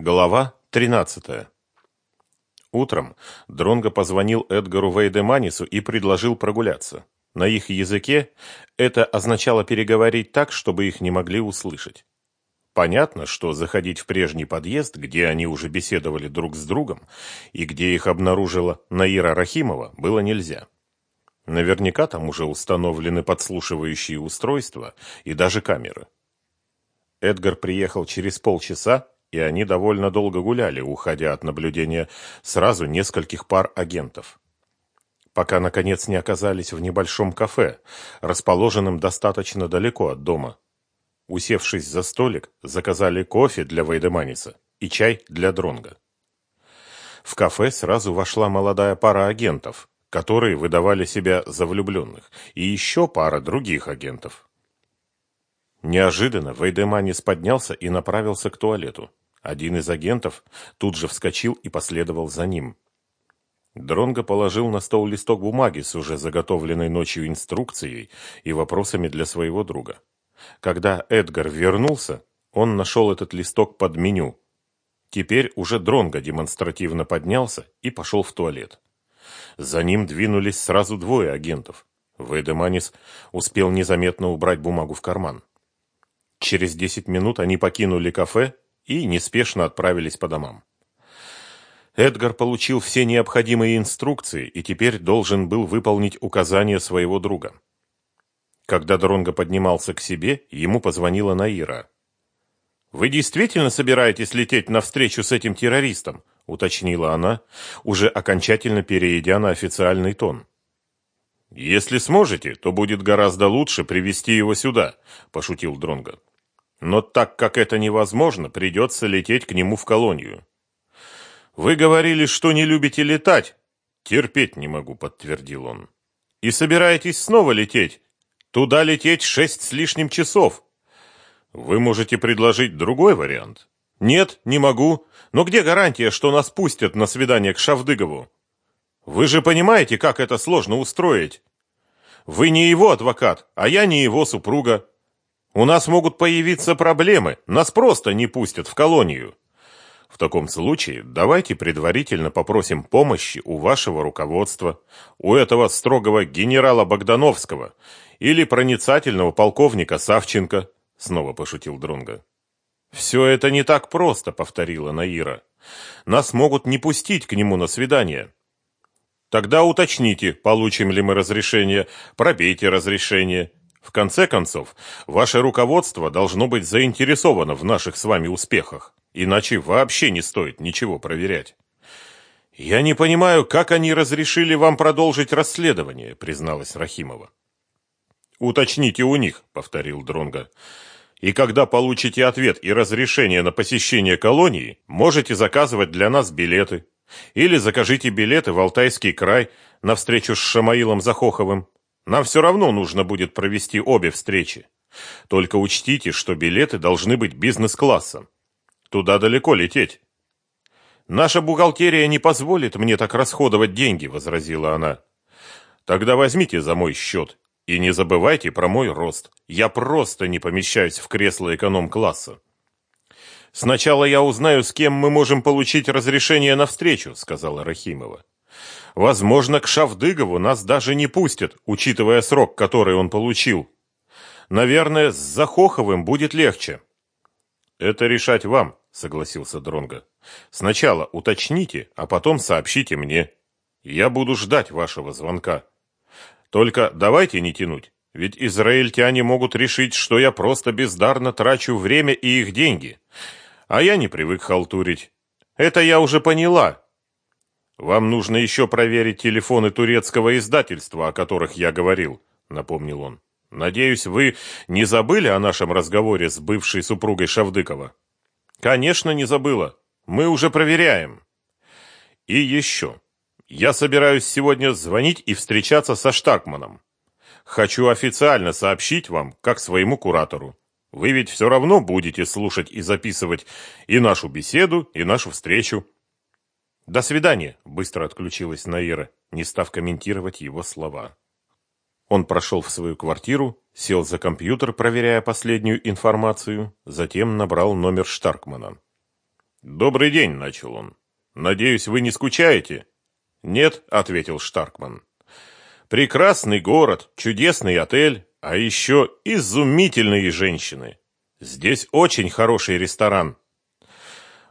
Глава 13. Утром Дронго позвонил Эдгару Вейдеманису и предложил прогуляться. На их языке это означало переговорить так, чтобы их не могли услышать. Понятно, что заходить в прежний подъезд, где они уже беседовали друг с другом, и где их обнаружила Наира Рахимова, было нельзя. Наверняка там уже установлены подслушивающие устройства и даже камеры. Эдгар приехал через полчаса, и они довольно долго гуляли, уходя от наблюдения сразу нескольких пар агентов. Пока, наконец, не оказались в небольшом кафе, расположенном достаточно далеко от дома. Усевшись за столик, заказали кофе для Вейдеманиса и чай для Дронга. В кафе сразу вошла молодая пара агентов, которые выдавали себя за влюбленных, и еще пара других агентов. Неожиданно Вейдеманис поднялся и направился к туалету. Один из агентов тут же вскочил и последовал за ним. Дронго положил на стол листок бумаги с уже заготовленной ночью инструкцией и вопросами для своего друга. Когда Эдгар вернулся, он нашел этот листок под меню. Теперь уже Дронго демонстративно поднялся и пошел в туалет. За ним двинулись сразу двое агентов. Вейдеманис успел незаметно убрать бумагу в карман. Через десять минут они покинули кафе и неспешно отправились по домам. Эдгар получил все необходимые инструкции и теперь должен был выполнить указания своего друга. Когда Дронго поднимался к себе, ему позвонила Наира. «Вы действительно собираетесь лететь навстречу с этим террористом?» – уточнила она, уже окончательно перейдя на официальный тон. «Если сможете, то будет гораздо лучше привести его сюда», – пошутил Дронго. Но так как это невозможно, придется лететь к нему в колонию. Вы говорили, что не любите летать. Терпеть не могу, подтвердил он. И собираетесь снова лететь? Туда лететь шесть с лишним часов. Вы можете предложить другой вариант. Нет, не могу. Но где гарантия, что нас пустят на свидание к Шавдыгову? Вы же понимаете, как это сложно устроить. Вы не его адвокат, а я не его супруга. У нас могут появиться проблемы, нас просто не пустят в колонию. В таком случае давайте предварительно попросим помощи у вашего руководства, у этого строгого генерала Богдановского или проницательного полковника Савченко, снова пошутил Дронга. Все это не так просто, повторила Наира. Нас могут не пустить к нему на свидание. Тогда уточните, получим ли мы разрешение, пробейте разрешение в конце концов, ваше руководство должно быть заинтересовано в наших с вами успехах, иначе вообще не стоит ничего проверять. Я не понимаю, как они разрешили вам продолжить расследование, призналась Рахимова. Уточните у них, повторил Дронга. И когда получите ответ и разрешение на посещение колонии, можете заказывать для нас билеты. Или закажите билеты в Алтайский край на встречу с Шамаилом Захоховым. Нам все равно нужно будет провести обе встречи. Только учтите, что билеты должны быть бизнес-классом. Туда далеко лететь. Наша бухгалтерия не позволит мне так расходовать деньги, возразила она. Тогда возьмите за мой счет и не забывайте про мой рост. Я просто не помещаюсь в кресло эконом-класса. Сначала я узнаю, с кем мы можем получить разрешение на встречу, сказала Рахимова. Возможно, к Шавдыгову нас даже не пустят, учитывая срок, который он получил. Наверное, с Захоховым будет легче. Это решать вам, согласился Дронга. Сначала уточните, а потом сообщите мне. Я буду ждать вашего звонка. Только давайте не тянуть, ведь израильтяне могут решить, что я просто бездарно трачу время и их деньги. А я не привык халтурить. Это я уже поняла, вам нужно еще проверить телефоны турецкого издательства, о которых я говорил, напомнил он. Надеюсь, вы не забыли о нашем разговоре с бывшей супругой Шавдыкова? Конечно, не забыла. Мы уже проверяем. И еще. Я собираюсь сегодня звонить и встречаться со Штаркманом. Хочу официально сообщить вам, как своему куратору. Вы ведь все равно будете слушать и записывать и нашу беседу, и нашу встречу. «До свидания!» – быстро отключилась Наира, не став комментировать его слова. Он прошел в свою квартиру, сел за компьютер, проверяя последнюю информацию, затем набрал номер Штаркмана. «Добрый день», — начал он. «Надеюсь, вы не скучаете?» «Нет», — ответил Штаркман. «Прекрасный город, чудесный отель, а еще изумительные женщины. Здесь очень хороший ресторан».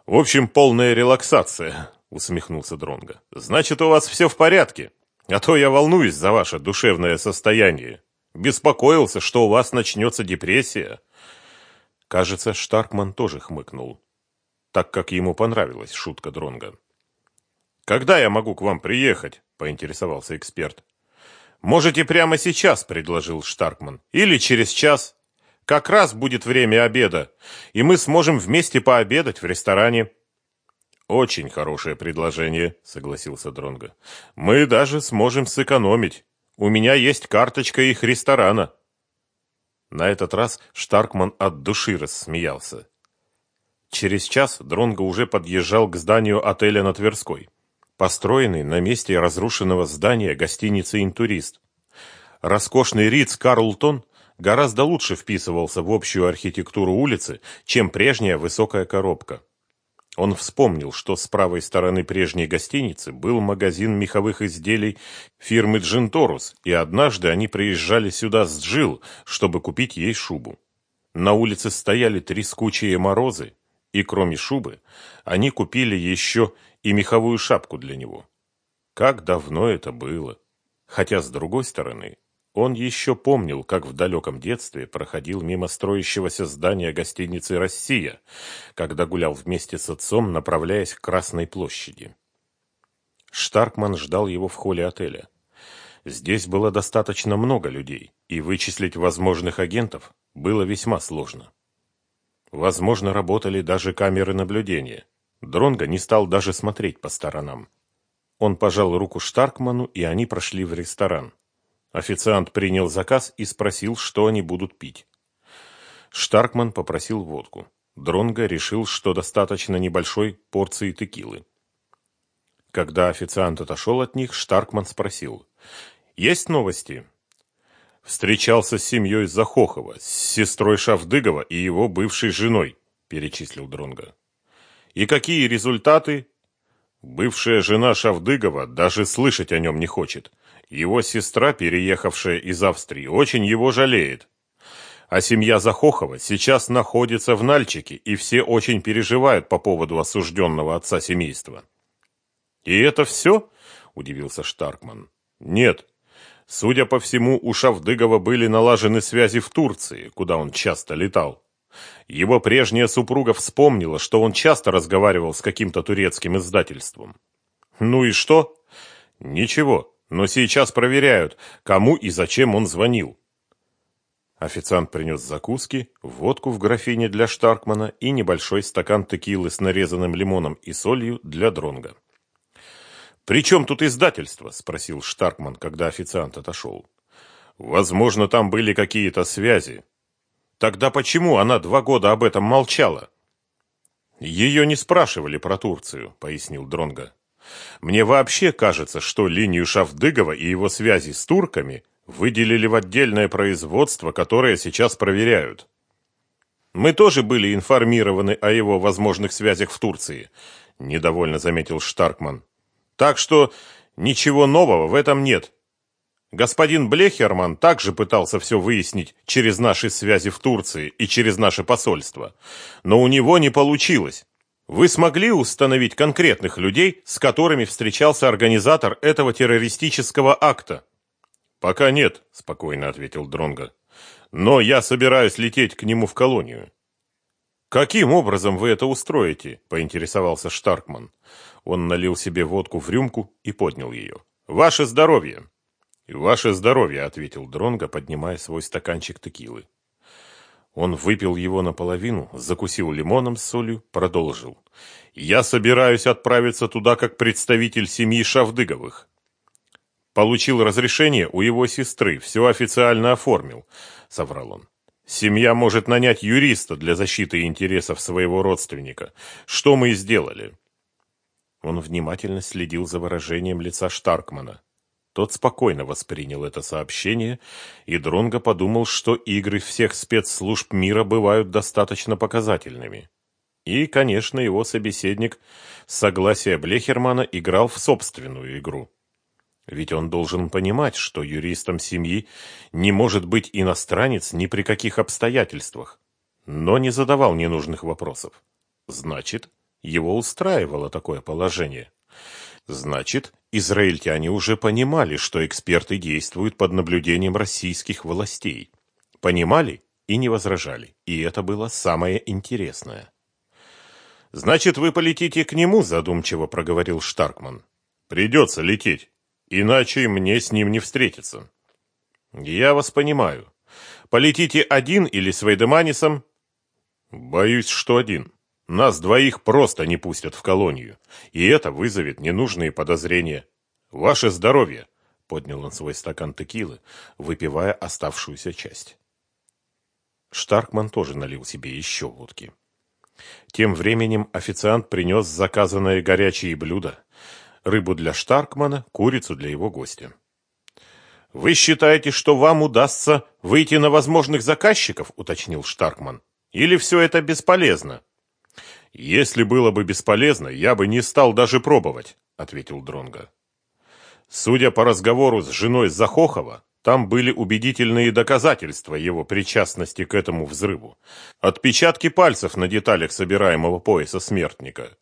«В общем, полная релаксация», — усмехнулся Дронго. «Значит, у вас все в порядке, а то я волнуюсь за ваше душевное состояние. Беспокоился, что у вас начнется депрессия». Кажется, Штаркман тоже хмыкнул так как ему понравилась шутка Дронга. «Когда я могу к вам приехать?» – поинтересовался эксперт. «Можете прямо сейчас», – предложил Штаркман. «Или через час. Как раз будет время обеда, и мы сможем вместе пообедать в ресторане». «Очень хорошее предложение», – согласился Дронго. «Мы даже сможем сэкономить. У меня есть карточка их ресторана». На этот раз Штаркман от души рассмеялся. Через час Дронго уже подъезжал к зданию отеля на Тверской, построенный на месте разрушенного здания гостиницы «Интурист». Роскошный Риц Карлтон гораздо лучше вписывался в общую архитектуру улицы, чем прежняя высокая коробка. Он вспомнил, что с правой стороны прежней гостиницы был магазин меховых изделий фирмы Джинторус, и однажды они приезжали сюда с Джил, чтобы купить ей шубу. На улице стояли трескучие морозы, и кроме шубы, они купили еще и меховую шапку для него. Как давно это было! Хотя, с другой стороны, он еще помнил, как в далеком детстве проходил мимо строящегося здания гостиницы «Россия», когда гулял вместе с отцом, направляясь к Красной площади. Штаркман ждал его в холле отеля. Здесь было достаточно много людей, и вычислить возможных агентов было весьма сложно. Возможно, работали даже камеры наблюдения. Дронго не стал даже смотреть по сторонам. Он пожал руку Штаркману, и они прошли в ресторан. Официант принял заказ и спросил, что они будут пить. Штаркман попросил водку. Дронго решил, что достаточно небольшой порции текилы. Когда официант отошел от них, Штаркман спросил. «Есть новости?» встречался с семьей Захохова, с сестрой Шавдыгова и его бывшей женой, перечислил Дронга. И какие результаты? Бывшая жена Шавдыгова даже слышать о нем не хочет. Его сестра, переехавшая из Австрии, очень его жалеет. А семья Захохова сейчас находится в Нальчике, и все очень переживают по поводу осужденного отца семейства. «И это все?» – удивился Штаркман. «Нет, Судя по всему, у Шавдыгова были налажены связи в Турции, куда он часто летал. Его прежняя супруга вспомнила, что он часто разговаривал с каким-то турецким издательством. Ну и что? Ничего, но сейчас проверяют, кому и зачем он звонил. Официант принес закуски, водку в графине для Штаркмана и небольшой стакан текилы с нарезанным лимоном и солью для Дронга. «При чем тут издательство?» – спросил Штаркман, когда официант отошел. «Возможно, там были какие-то связи». «Тогда почему она два года об этом молчала?» «Ее не спрашивали про Турцию», – пояснил Дронга. «Мне вообще кажется, что линию Шавдыгова и его связи с турками выделили в отдельное производство, которое сейчас проверяют». «Мы тоже были информированы о его возможных связях в Турции», – недовольно заметил Штаркман. Так что ничего нового в этом нет. Господин Блехерман также пытался все выяснить через наши связи в Турции и через наше посольство. Но у него не получилось. Вы смогли установить конкретных людей, с которыми встречался организатор этого террористического акта? Пока нет, спокойно ответил Дронга. Но я собираюсь лететь к нему в колонию. Каким образом вы это устроите? поинтересовался Штаркман. Он налил себе водку в рюмку и поднял ее. «Ваше здоровье!» «Ваше здоровье!» — ответил Дронго, поднимая свой стаканчик текилы. Он выпил его наполовину, закусил лимоном с солью, продолжил. «Я собираюсь отправиться туда как представитель семьи Шавдыговых. Получил разрешение у его сестры, все официально оформил», — соврал он. «Семья может нанять юриста для защиты интересов своего родственника. Что мы и сделали». Он внимательно следил за выражением лица Штаркмана. Тот спокойно воспринял это сообщение, и Дронго подумал, что игры всех спецслужб мира бывают достаточно показательными. И, конечно, его собеседник с согласия Блехермана играл в собственную игру. Ведь он должен понимать, что юристом семьи не может быть иностранец ни при каких обстоятельствах, но не задавал ненужных вопросов. Значит, его устраивало такое положение. Значит, израильтяне уже понимали, что эксперты действуют под наблюдением российских властей. Понимали и не возражали, и это было самое интересное. «Значит, вы полетите к нему?» – задумчиво проговорил Штаркман. «Придется лететь, иначе мне с ним не встретиться». «Я вас понимаю. Полетите один или с Вейдеманисом?» «Боюсь, что один. Нас двоих просто не пустят в колонию, и это вызовет ненужные подозрения. Ваше здоровье!» – поднял он свой стакан текилы, выпивая оставшуюся часть. Штаркман тоже налил себе еще водки. Тем временем официант принес заказанные горячие блюда. Рыбу для Штаркмана, курицу для его гостя. «Вы считаете, что вам удастся выйти на возможных заказчиков?» – уточнил Штаркман. «Или все это бесполезно?» «Если было бы бесполезно, я бы не стал даже пробовать», – ответил Дронга. Судя по разговору с женой Захохова, там были убедительные доказательства его причастности к этому взрыву. Отпечатки пальцев на деталях собираемого пояса смертника.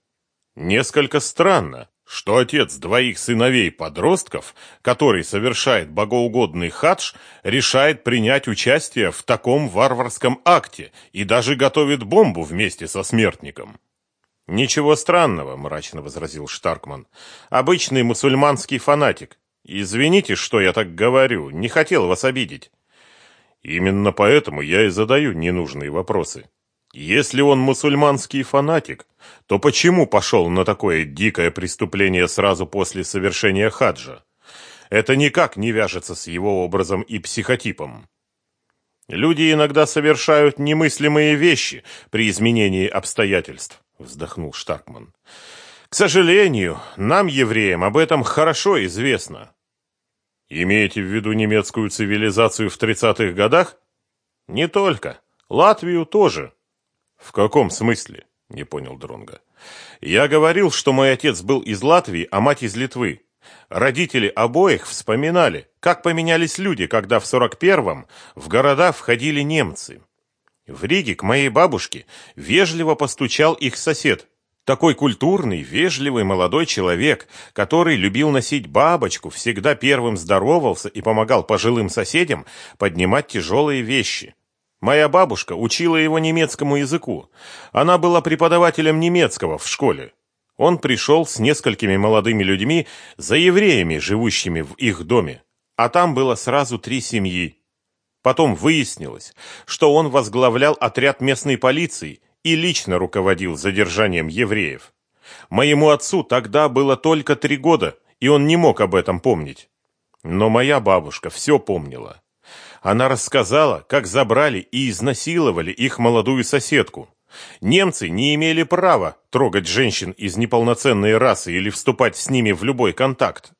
Несколько странно, что отец двоих сыновей-подростков, который совершает богоугодный хадж, решает принять участие в таком варварском акте и даже готовит бомбу вместе со смертником. «Ничего странного», – мрачно возразил Штаркман. «Обычный мусульманский фанатик. Извините, что я так говорю, не хотел вас обидеть. Именно поэтому я и задаю ненужные вопросы. Если он мусульманский фанатик, то почему пошел на такое дикое преступление сразу после совершения хаджа? Это никак не вяжется с его образом и психотипом. Люди иногда совершают немыслимые вещи при изменении обстоятельств, вздохнул Штаркман. К сожалению, нам, евреям, об этом хорошо известно. Имеете в виду немецкую цивилизацию в 30-х годах? Не только. Латвию тоже. В каком смысле? Не понял Дронга. Я говорил, что мой отец был из Латвии, а мать из Литвы. Родители обоих вспоминали, как поменялись люди, когда в 41-м в города входили немцы. В Риге к моей бабушке вежливо постучал их сосед, такой культурный, вежливый молодой человек, который любил носить бабочку, всегда первым здоровался и помогал пожилым соседям поднимать тяжелые вещи. Моя бабушка учила его немецкому языку. Она была преподавателем немецкого в школе. Он пришел с несколькими молодыми людьми за евреями, живущими в их доме. А там было сразу три семьи. Потом выяснилось, что он возглавлял отряд местной полиции и лично руководил задержанием евреев. Моему отцу тогда было только три года, и он не мог об этом помнить. Но моя бабушка все помнила. Она рассказала, как забрали и изнасиловали их молодую соседку. Немцы не имели права трогать женщин из неполноценной расы или вступать с ними в любой контакт.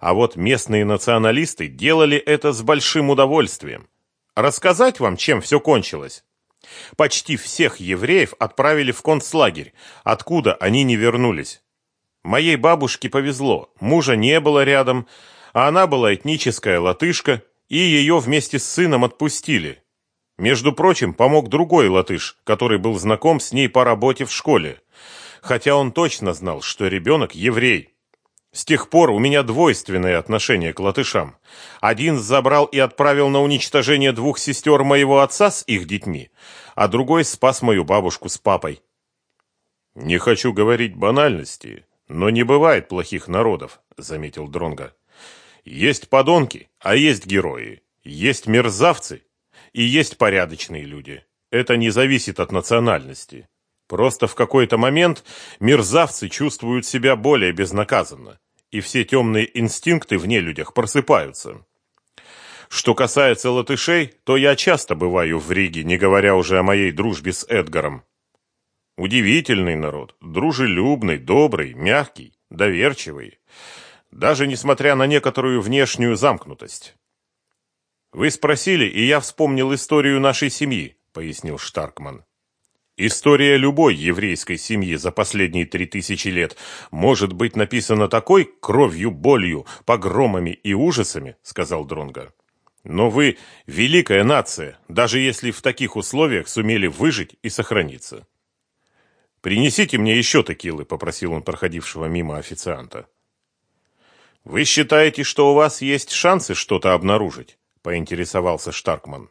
А вот местные националисты делали это с большим удовольствием. Рассказать вам, чем все кончилось? Почти всех евреев отправили в концлагерь, откуда они не вернулись. Моей бабушке повезло, мужа не было рядом, а она была этническая латышка, и ее вместе с сыном отпустили. Между прочим, помог другой латыш, который был знаком с ней по работе в школе, хотя он точно знал, что ребенок еврей. С тех пор у меня двойственное отношение к латышам. Один забрал и отправил на уничтожение двух сестер моего отца с их детьми, а другой спас мою бабушку с папой. Не хочу говорить банальности, но не бывает плохих народов, заметил Дронга. Есть подонки, а есть герои, есть мерзавцы и есть порядочные люди. Это не зависит от национальности. Просто в какой-то момент мерзавцы чувствуют себя более безнаказанно и все темные инстинкты в нелюдях просыпаются. Что касается латышей, то я часто бываю в Риге, не говоря уже о моей дружбе с Эдгаром. Удивительный народ, дружелюбный, добрый, мягкий, доверчивый, даже несмотря на некоторую внешнюю замкнутость. Вы спросили, и я вспомнил историю нашей семьи, пояснил Штаркман. История любой еврейской семьи за последние три тысячи лет может быть написана такой кровью, болью, погромами и ужасами, сказал Дронга. Но вы великая нация, даже если в таких условиях сумели выжить и сохраниться. Принесите мне еще текилы, попросил он проходившего мимо официанта. Вы считаете, что у вас есть шансы что-то обнаружить? поинтересовался Штаркман.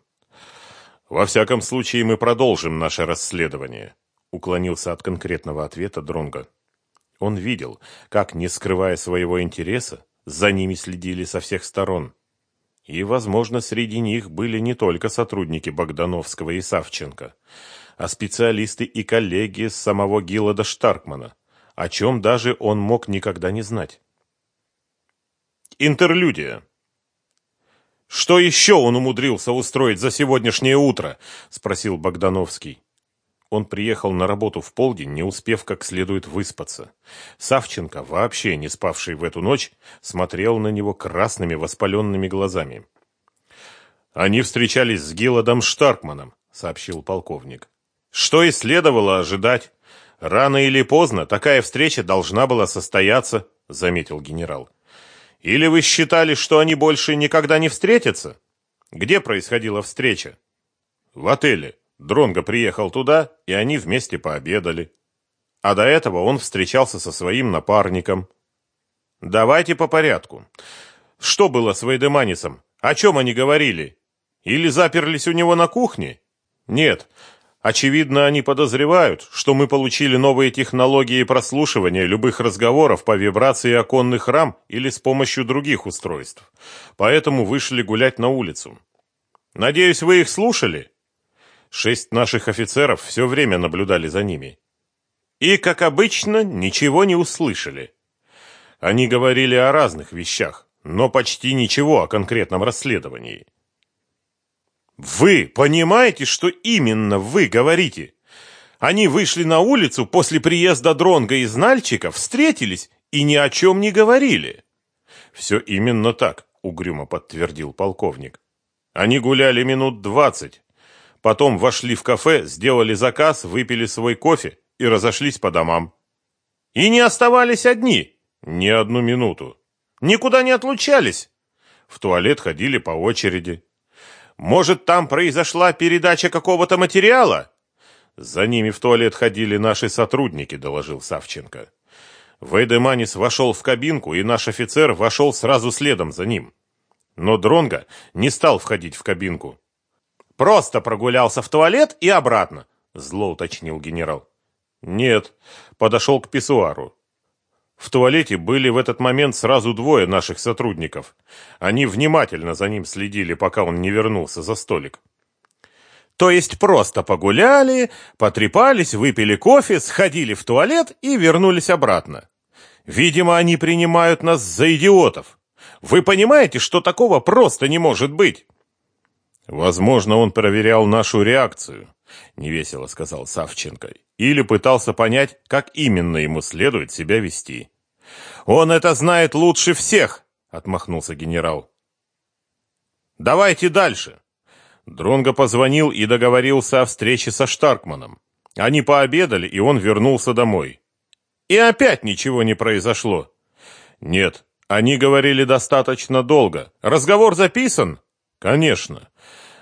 Во всяком случае, мы продолжим наше расследование, уклонился от конкретного ответа Дронга. Он видел, как, не скрывая своего интереса, за ними следили со всех сторон. И, возможно, среди них были не только сотрудники Богдановского и Савченко, а специалисты и коллеги самого Гиллада Штаркмана, о чем даже он мог никогда не знать. Интерлюдия. Что еще он умудрился устроить за сегодняшнее утро? спросил Богдановский. Он приехал на работу в полдень, не успев как следует выспаться. Савченко, вообще не спавший в эту ночь, смотрел на него красными воспаленными глазами. Они встречались с Гилладом Штаркманом, сообщил полковник. Что и следовало ожидать. Рано или поздно такая встреча должна была состояться, заметил генерал. Или вы считали, что они больше никогда не встретятся? Где происходила встреча? В отеле. Дронго приехал туда, и они вместе пообедали. А до этого он встречался со своим напарником. Давайте по порядку. Что было с Вейдеманисом? О чем они говорили? Или заперлись у него на кухне? Нет, Очевидно, они подозревают, что мы получили новые технологии прослушивания любых разговоров по вибрации оконных рам или с помощью других устройств. Поэтому вышли гулять на улицу. Надеюсь, вы их слушали? Шесть наших офицеров все время наблюдали за ними. И, как обычно, ничего не услышали. Они говорили о разных вещах, но почти ничего о конкретном расследовании. Вы понимаете, что именно вы говорите? Они вышли на улицу после приезда Дронга из Нальчика, встретились и ни о чем не говорили. Все именно так, угрюмо подтвердил полковник. Они гуляли минут двадцать. Потом вошли в кафе, сделали заказ, выпили свой кофе и разошлись по домам. И не оставались одни. Ни одну минуту. Никуда не отлучались. В туалет ходили по очереди. Может, там произошла передача какого-то материала? За ними в туалет ходили наши сотрудники, доложил Савченко. Вейдеманис вошел в кабинку, и наш офицер вошел сразу следом за ним. Но Дронга не стал входить в кабинку. Просто прогулялся в туалет и обратно, зло уточнил генерал. Нет, подошел к писсуару. В туалете были в этот момент сразу двое наших сотрудников. Они внимательно за ним следили, пока он не вернулся за столик. То есть просто погуляли, потрепались, выпили кофе, сходили в туалет и вернулись обратно. Видимо, они принимают нас за идиотов. Вы понимаете, что такого просто не может быть? Возможно, он проверял нашу реакцию, невесело сказал Савченко, или пытался понять, как именно ему следует себя вести. Он это знает лучше всех, отмахнулся генерал. Давайте дальше. Дронго позвонил и договорился о встрече со Штаркманом. Они пообедали, и он вернулся домой. И опять ничего не произошло. Нет, они говорили достаточно долго. Разговор записан? Конечно.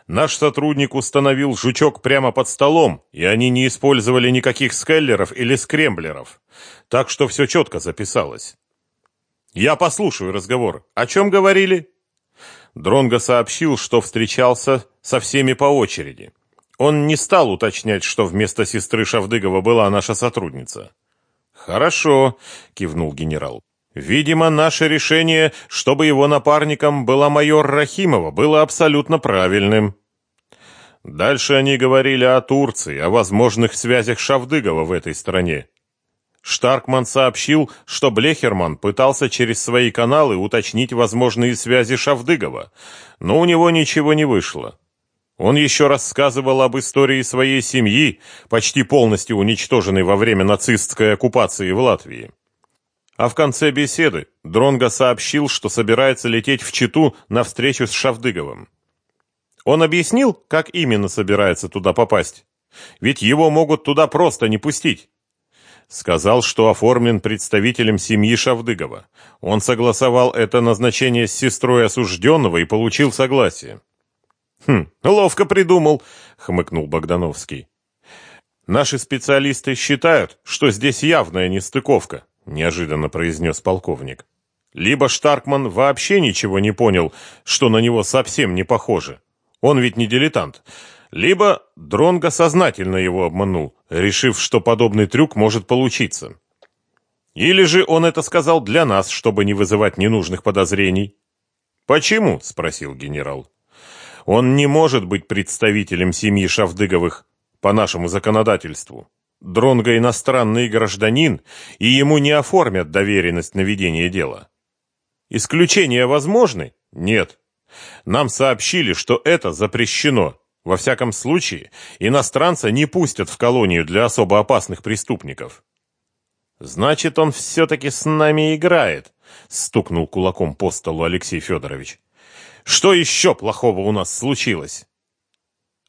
Наш сотрудник установил жучок прямо под столом, и они не использовали никаких скеллеров или скремблеров. Так что все четко записалось. Я послушаю разговор. О чем говорили? Дронго сообщил, что встречался со всеми по очереди. Он не стал уточнять, что вместо сестры Шавдыгова была наша сотрудница. Хорошо, кивнул генерал. Видимо, наше решение, чтобы его напарником была майор Рахимова, было абсолютно правильным. Дальше они говорили о Турции, о возможных связях Шавдыгова в этой стране. Штаркман сообщил, что Блехерман пытался через свои каналы уточнить возможные связи Шавдыгова, но у него ничего не вышло. Он еще рассказывал об истории своей семьи, почти полностью уничтоженной во время нацистской оккупации в Латвии. А в конце беседы Дронго сообщил, что собирается лететь в Читу на встречу с Шавдыговым. Он объяснил, как именно собирается туда попасть. Ведь его могут туда просто не пустить. Сказал, что оформлен представителем семьи Шавдыгова. Он согласовал это назначение с сестрой осужденного и получил согласие. «Хм, ловко придумал», — хмыкнул Богдановский. «Наши специалисты считают, что здесь явная нестыковка», — неожиданно произнес полковник. «Либо Штаркман вообще ничего не понял, что на него совсем не похоже. Он ведь не дилетант. Либо Дронго сознательно его обманул, решив, что подобный трюк может получиться. Или же он это сказал для нас, чтобы не вызывать ненужных подозрений. «Почему?» – спросил генерал. «Он не может быть представителем семьи Шавдыговых по нашему законодательству. Дронго иностранный гражданин, и ему не оформят доверенность на ведение дела. Исключения возможны? Нет. Нам сообщили, что это запрещено, во всяком случае, иностранца не пустят в колонию для особо опасных преступников. Значит, он все-таки с нами играет, стукнул кулаком по столу Алексей Федорович. Что еще плохого у нас случилось?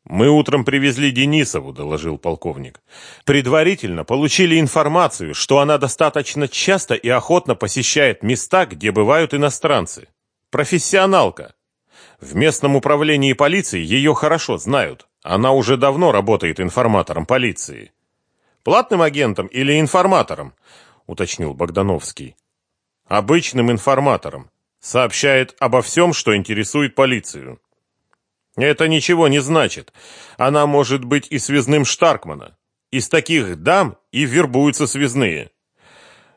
Мы утром привезли Денисову, доложил полковник. Предварительно получили информацию, что она достаточно часто и охотно посещает места, где бывают иностранцы. Профессионалка. В местном управлении полиции ее хорошо знают. Она уже давно работает информатором полиции. Платным агентом или информатором, уточнил Богдановский. Обычным информатором. Сообщает обо всем, что интересует полицию. Это ничего не значит. Она может быть и связным Штаркмана. Из таких дам и вербуются связные.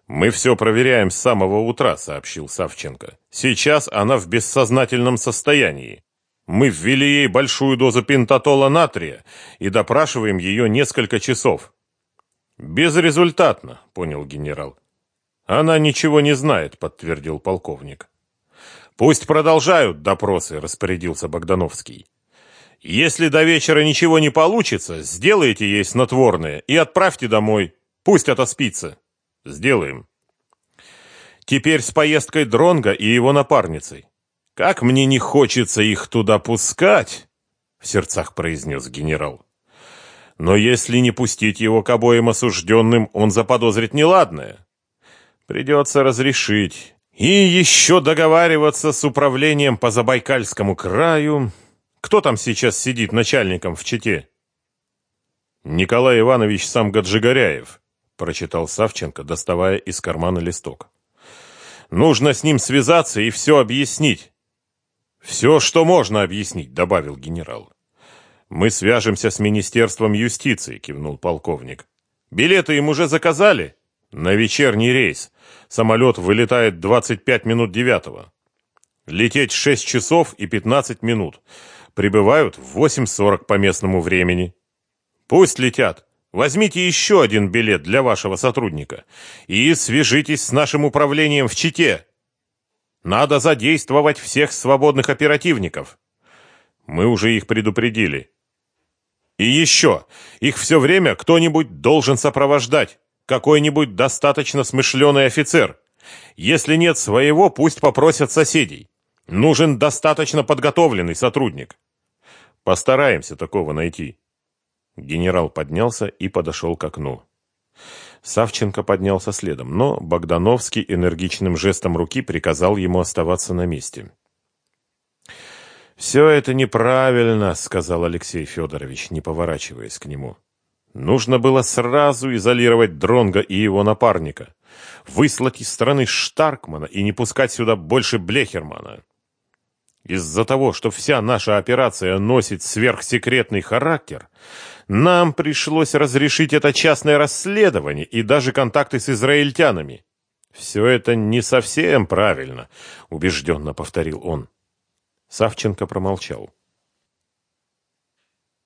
«Мы все проверяем с самого утра», — сообщил Савченко. «Сейчас она в бессознательном состоянии. Мы ввели ей большую дозу пентатола натрия и допрашиваем ее несколько часов». «Безрезультатно», — понял генерал. «Она ничего не знает», — подтвердил полковник. «Пусть продолжают допросы», — распорядился Богдановский. «Если до вечера ничего не получится, сделайте ей снотворное и отправьте домой. Пусть отоспится». Сделаем. Теперь с поездкой Дронга и его напарницей. Как мне не хочется их туда пускать, в сердцах произнес генерал. Но если не пустить его к обоим осужденным, он заподозрит неладное. Придется разрешить. И еще договариваться с управлением по Забайкальскому краю. Кто там сейчас сидит начальником в Чите? Николай Иванович сам Гаджигаряев прочитал Савченко, доставая из кармана листок. Нужно с ним связаться и все объяснить. Все, что можно объяснить, добавил генерал. Мы свяжемся с Министерством юстиции, кивнул полковник. Билеты им уже заказали? На вечерний рейс. Самолет вылетает 25 минут девятого. Лететь 6 часов и 15 минут. Прибывают в 8.40 по местному времени. Пусть летят. Возьмите еще один билет для вашего сотрудника и свяжитесь с нашим управлением в Чите. Надо задействовать всех свободных оперативников. Мы уже их предупредили. И еще, их все время кто-нибудь должен сопровождать, какой-нибудь достаточно смышленый офицер. Если нет своего, пусть попросят соседей. Нужен достаточно подготовленный сотрудник. Постараемся такого найти. Генерал поднялся и подошел к окну. Савченко поднялся следом, но Богдановский энергичным жестом руки приказал ему оставаться на месте. «Все это неправильно», — сказал Алексей Федорович, не поворачиваясь к нему. «Нужно было сразу изолировать Дронга и его напарника, выслать из страны Штаркмана и не пускать сюда больше Блехермана. Из-за того, что вся наша операция носит сверхсекретный характер, нам пришлось разрешить это частное расследование и даже контакты с израильтянами. Все это не совсем правильно, убежденно повторил он. Савченко промолчал.